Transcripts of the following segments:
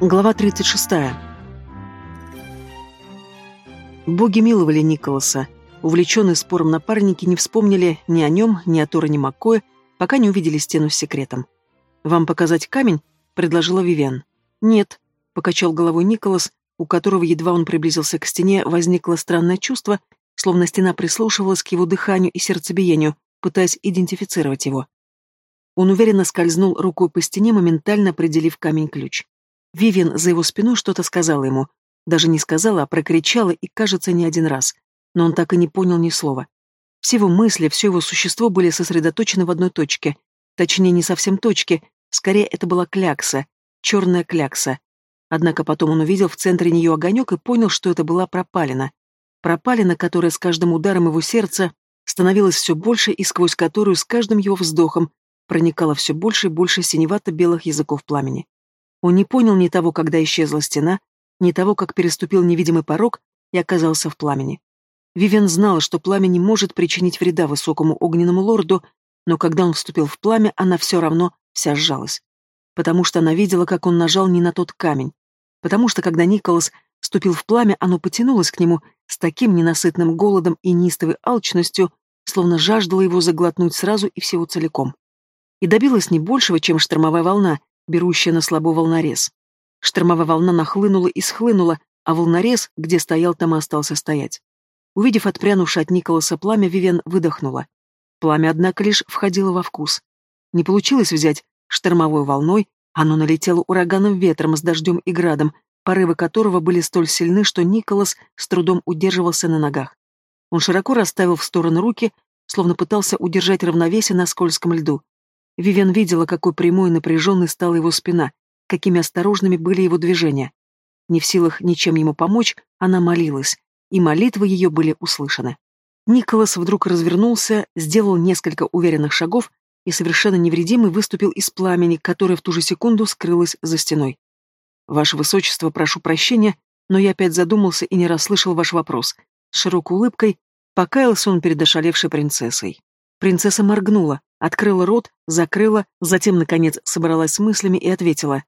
Глава 36. Боги миловали Николаса. Увлеченные спором напарники не вспомнили ни о нем, ни о Тороне Маккое, пока не увидели стену с секретом. «Вам показать камень?» — предложила Вивиан. «Нет», — покачал головой Николас, у которого едва он приблизился к стене, возникло странное чувство, словно стена прислушивалась к его дыханию и сердцебиению, пытаясь идентифицировать его. Он уверенно скользнул рукой по стене, моментально определив камень-ключ. Вивен за его спиной что-то сказала ему. Даже не сказала, а прокричала, и, кажется, не один раз. Но он так и не понял ни слова. Все его мысли, все его существо были сосредоточены в одной точке. Точнее, не совсем точке, скорее это была клякса, черная клякса. Однако потом он увидел в центре нее огонек и понял, что это была пропалина. Пропалина, которая с каждым ударом его сердца становилась все больше и сквозь которую с каждым его вздохом проникало все больше и больше синевато-белых языков пламени. Он не понял ни того, когда исчезла стена, ни того, как переступил невидимый порог и оказался в пламени. Вивен знала, что пламя не может причинить вреда высокому огненному лорду, но когда он вступил в пламя, она все равно вся сжалась. Потому что она видела, как он нажал не на тот камень. Потому что, когда Николас вступил в пламя, оно потянулось к нему с таким ненасытным голодом и нистовой алчностью, словно жаждало его заглотнуть сразу и всего целиком. И добилось не большего, чем штормовая волна, берущая на слабо волнорез. Штормовая волна нахлынула и схлынула, а волнорез, где стоял, там и остался стоять. Увидев отпрянувшее от Николаса пламя, Вивен выдохнула. Пламя, однако, лишь входило во вкус. Не получилось взять штормовой волной, оно налетело ураганом ветром с дождем и градом, порывы которого были столь сильны, что Николас с трудом удерживался на ногах. Он широко расставил в стороны руки, словно пытался удержать равновесие на скользком льду. Вивен видела, какой прямой и напряженной стала его спина, какими осторожными были его движения. Не в силах ничем ему помочь, она молилась, и молитвы ее были услышаны. Николас вдруг развернулся, сделал несколько уверенных шагов и совершенно невредимый выступил из пламени, которое в ту же секунду скрылось за стеной. «Ваше Высочество, прошу прощения, но я опять задумался и не расслышал ваш вопрос». С широкой улыбкой покаялся он перед ошалевшей принцессой. Принцесса моргнула, открыла рот, закрыла, затем, наконец, собралась с мыслями и ответила.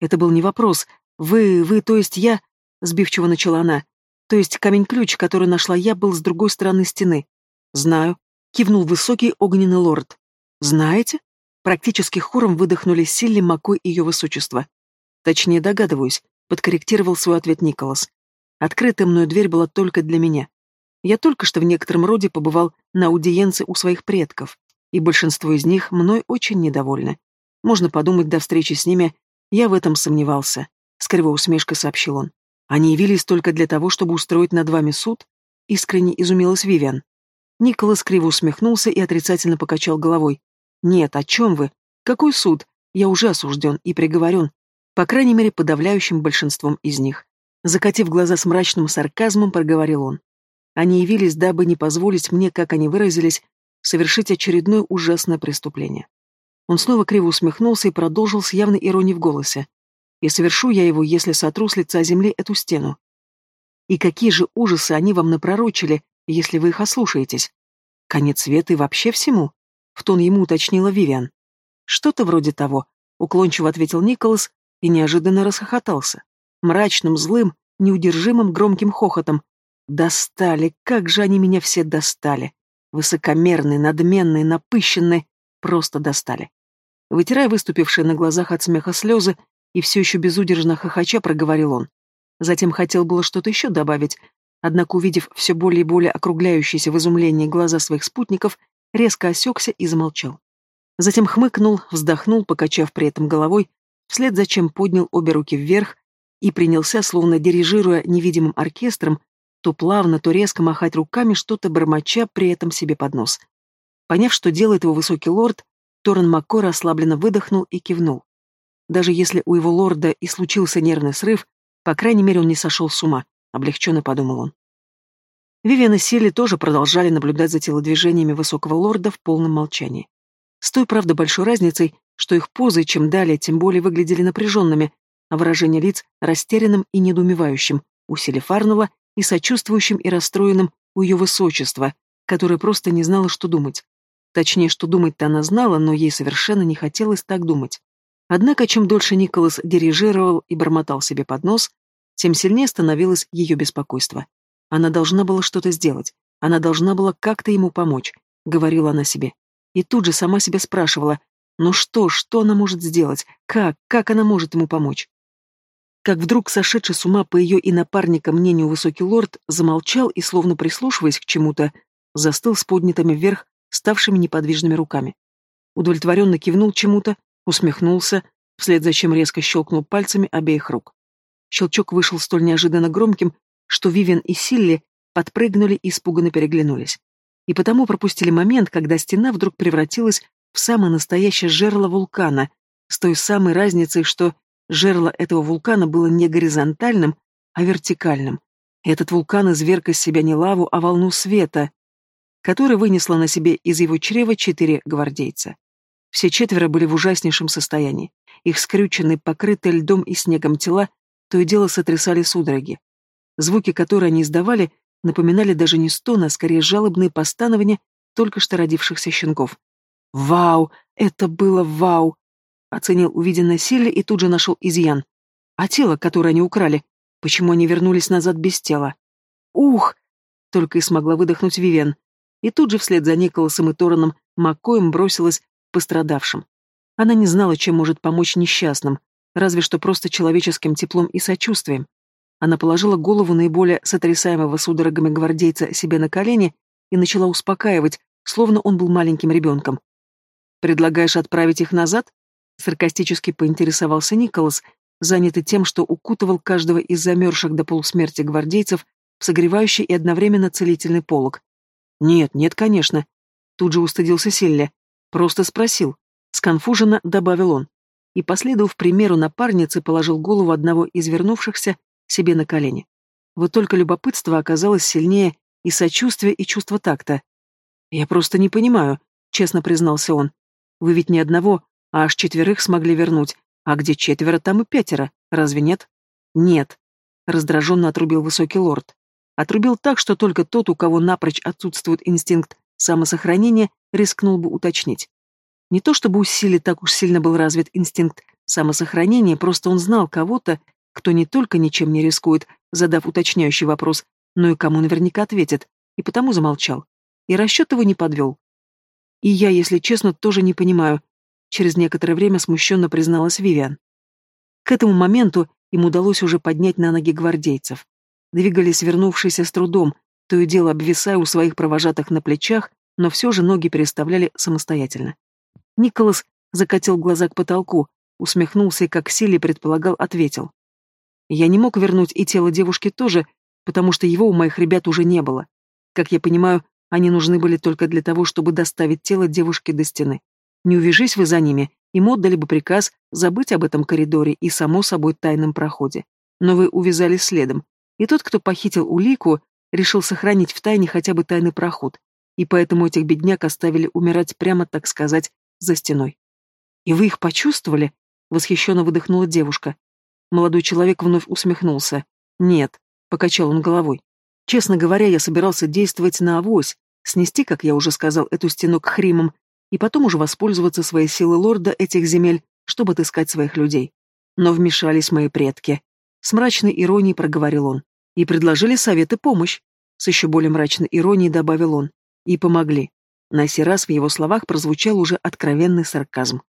«Это был не вопрос. Вы, вы, то есть я...» — сбивчиво начала она. «То есть камень-ключ, который нашла я, был с другой стороны стены». «Знаю», — кивнул высокий огненный лорд. «Знаете?» Практически хором выдохнули Силли, Макой ее высочество. Точнее, догадываюсь, подкорректировал свой ответ Николас. Открытая мною дверь была только для меня. Я только что в некотором роде побывал на аудиенции у своих предков, и большинство из них мной очень недовольны. Можно подумать, до встречи с ними я в этом сомневался, — с кривой усмешкой сообщил он. Они явились только для того, чтобы устроить над вами суд? Искренне изумилась Вивиан. Николас криво усмехнулся и отрицательно покачал головой. «Нет, о чем вы? Какой суд? Я уже осужден и приговорен. По крайней мере, подавляющим большинством из них». Закатив глаза с мрачным сарказмом, проговорил он. Они явились, дабы не позволить мне, как они выразились, совершить очередное ужасное преступление. Он снова криво усмехнулся и продолжил с явной иронией в голосе. «И совершу я его, если сотру с лица земли эту стену. И какие же ужасы они вам напророчили, если вы их ослушаетесь? Конец света и вообще всему?» В тон ему уточнила Вивиан. «Что-то вроде того», — уклончиво ответил Николас и неожиданно расхохотался. Мрачным, злым, неудержимым громким хохотом, Достали, как же они меня все достали. Высокомерные, надменные, напыщенные, просто достали. Вытирая выступившие на глазах от смеха слезы, и все еще безудержно хохоча проговорил он. Затем хотел было что-то еще добавить, однако, увидев все более и более округляющиеся в изумлении глаза своих спутников, резко осекся и замолчал. Затем хмыкнул, вздохнул, покачав при этом головой, вслед за чем поднял обе руки вверх и принялся, словно дирижируя невидимым оркестром, то плавно, то резко махать руками, что-то бормоча при этом себе под нос. Поняв, что делает его высокий лорд, Торрен Маккой расслабленно выдохнул и кивнул. Даже если у его лорда и случился нервный срыв, по крайней мере, он не сошел с ума, облегченно подумал он. Вивиан и Силли тоже продолжали наблюдать за телодвижениями высокого лорда в полном молчании. С той, правда, большой разницей, что их позы, чем далее, тем более выглядели напряженными, а выражение лиц — растерянным и недоумевающим, у Силли Фарнелла и сочувствующим и расстроенным у ее высочества, которая просто не знала, что думать. Точнее, что думать-то она знала, но ей совершенно не хотелось так думать. Однако, чем дольше Николас дирижировал и бормотал себе под нос, тем сильнее становилось ее беспокойство. Она должна была что-то сделать, она должна была как-то ему помочь, говорила она себе. И тут же сама себя спрашивала, ну что, что она может сделать, как, как она может ему помочь? Как вдруг сошедший с ума по ее и напарника мнению высокий лорд замолчал и, словно прислушиваясь к чему-то, застыл с поднятыми вверх, ставшими неподвижными руками. Удовлетворенно кивнул чему-то, усмехнулся, вслед за чем резко щелкнул пальцами обеих рук. Щелчок вышел столь неожиданно громким, что Вивен и Силли подпрыгнули и испуганно переглянулись. И потому пропустили момент, когда стена вдруг превратилась в самое настоящее жерло вулкана, с той самой разницей, что жерло этого вулкана было не горизонтальным, а вертикальным. Этот вулкан изверг из себя не лаву, а волну света, которая вынесла на себе из его чрева четыре гвардейца. Все четверо были в ужаснейшем состоянии. Их скрюченные, покрытые льдом и снегом тела то и дело сотрясали судороги. Звуки, которые они издавали, напоминали даже не стоны, а скорее жалобные постановления только что родившихся щенков. «Вау! Это было вау!» Оценил увиденное Силли и тут же нашел изъян. «А тело, которое они украли, почему они вернулись назад без тела?» «Ух!» — только и смогла выдохнуть Вивен. И тут же вслед за Николасом и Тороном Маккоем бросилась пострадавшим. Она не знала, чем может помочь несчастным, разве что просто человеческим теплом и сочувствием. Она положила голову наиболее сотрясаемого судорогами гвардейца себе на колени и начала успокаивать, словно он был маленьким ребенком. «Предлагаешь отправить их назад?» Саркастически поинтересовался Николас, занятый тем, что укутывал каждого из замерзших до полусмерти гвардейцев в согревающий и одновременно целительный полог. «Нет, нет, конечно». Тут же устыдился Силля. Просто спросил. Сконфуженно добавил он и, последовав примеру напарницы, положил голову одного из вернувшихся себе на колени. Вот только любопытство оказалось сильнее и сочувствия, и чувство такта. «Я просто не понимаю», — честно признался он. «Вы ведь не одного, а аж четверых смогли вернуть. А где четверо, там и пятеро. Разве нет?» «Нет», — раздраженно отрубил высокий лорд. Отрубил так, что только тот, у кого напрочь отсутствует инстинкт самосохранения, рискнул бы уточнить. Не то чтобы у Сили так уж сильно был развит инстинкт самосохранения, просто он знал кого-то, кто не только ничем не рискует, задав уточняющий вопрос, но и кому наверняка ответит, и потому замолчал. И расчет его не подвел. И я, если честно, тоже не понимаю, через некоторое время смущенно призналась Вивиан. К этому моменту им удалось уже поднять на ноги гвардейцев. Двигались вернувшиеся с трудом, то и дело обвисая у своих провожатых на плечах, но все же ноги переставляли самостоятельно. Николас закатил глаза к потолку, усмехнулся и, как Силли предполагал, ответил. Я не мог вернуть и тело девушки тоже, потому что его у моих ребят уже не было. Как я понимаю, они нужны были только для того, чтобы доставить тело девушки до стены. Не увяжись вы за ними, им отдали бы приказ забыть об этом коридоре и, само собой, тайном проходе. Но вы увязали следом, и тот, кто похитил улику, решил сохранить в тайне хотя бы тайный проход, и поэтому этих бедняк оставили умирать прямо, так сказать, за стеной. «И вы их почувствовали?» — восхищенно выдохнула девушка. Молодой человек вновь усмехнулся. «Нет», — покачал он головой. «Честно говоря, я собирался действовать на авось, снести, как я уже сказал, эту стену к хримам, и потом уже воспользоваться своей силой лорда этих земель, чтобы отыскать своих людей. Но вмешались мои предки. С мрачной иронией проговорил он. И предложили совет и помощь. С еще более мрачной иронией добавил он. И помогли. На сей раз в его словах прозвучал уже откровенный сарказм.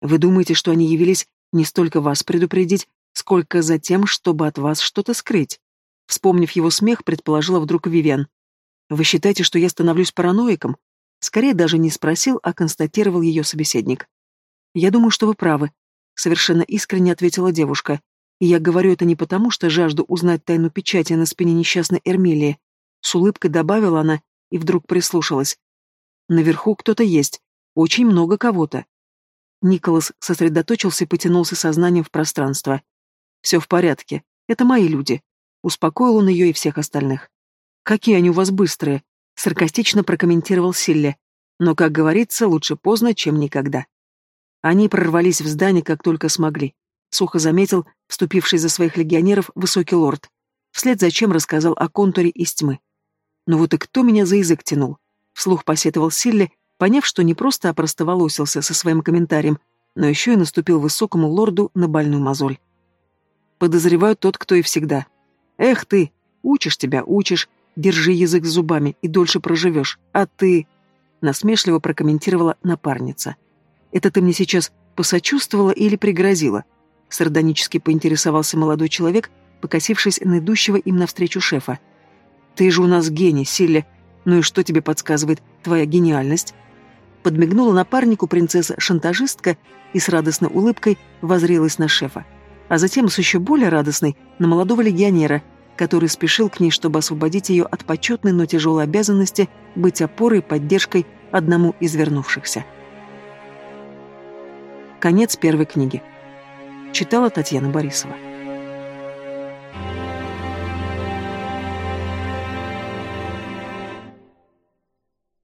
«Вы думаете, что они явились не столько вас предупредить, сколько за тем, чтобы от вас что-то скрыть?» Вспомнив его смех, предположила вдруг Вивен. «Вы считаете, что я становлюсь параноиком?» Скорее даже не спросил, а констатировал ее собеседник. «Я думаю, что вы правы», — совершенно искренне ответила девушка. «И я говорю это не потому, что жажду узнать тайну печати на спине несчастной Эрмилии». С улыбкой добавила она и вдруг прислушалась. Наверху кто-то есть. Очень много кого-то. Николас сосредоточился и потянулся сознанием в пространство. «Все в порядке. Это мои люди». Успокоил он ее и всех остальных. «Какие они у вас быстрые!» — саркастично прокомментировал Силле. «Но, как говорится, лучше поздно, чем никогда». Они прорвались в здание, как только смогли. Сухо заметил, вступивший за своих легионеров, высокий лорд. Вслед за чем рассказал о контуре из тьмы. «Ну вот и кто меня за язык тянул?» Вслух посетовал Силли, поняв, что не просто опростоволосился со своим комментарием, но еще и наступил высокому лорду на больную мозоль. Подозреваю тот, кто и всегда. Эх ты, учишь тебя, учишь, держи язык зубами и дольше проживешь, а ты... Насмешливо прокомментировала напарница. Это ты мне сейчас посочувствовала или пригрозила? Сардонически поинтересовался молодой человек, покосившись на идущего им навстречу шефа. «Ты же у нас гений, Силли. Ну и что тебе подсказывает твоя гениальность?» Подмигнула напарнику принцесса-шантажистка и с радостной улыбкой возрелась на шефа. А затем с еще более радостной на молодого легионера, который спешил к ней, чтобы освободить ее от почетной, но тяжелой обязанности быть опорой и поддержкой одному из вернувшихся. Конец первой книги. Читала Татьяна Борисова.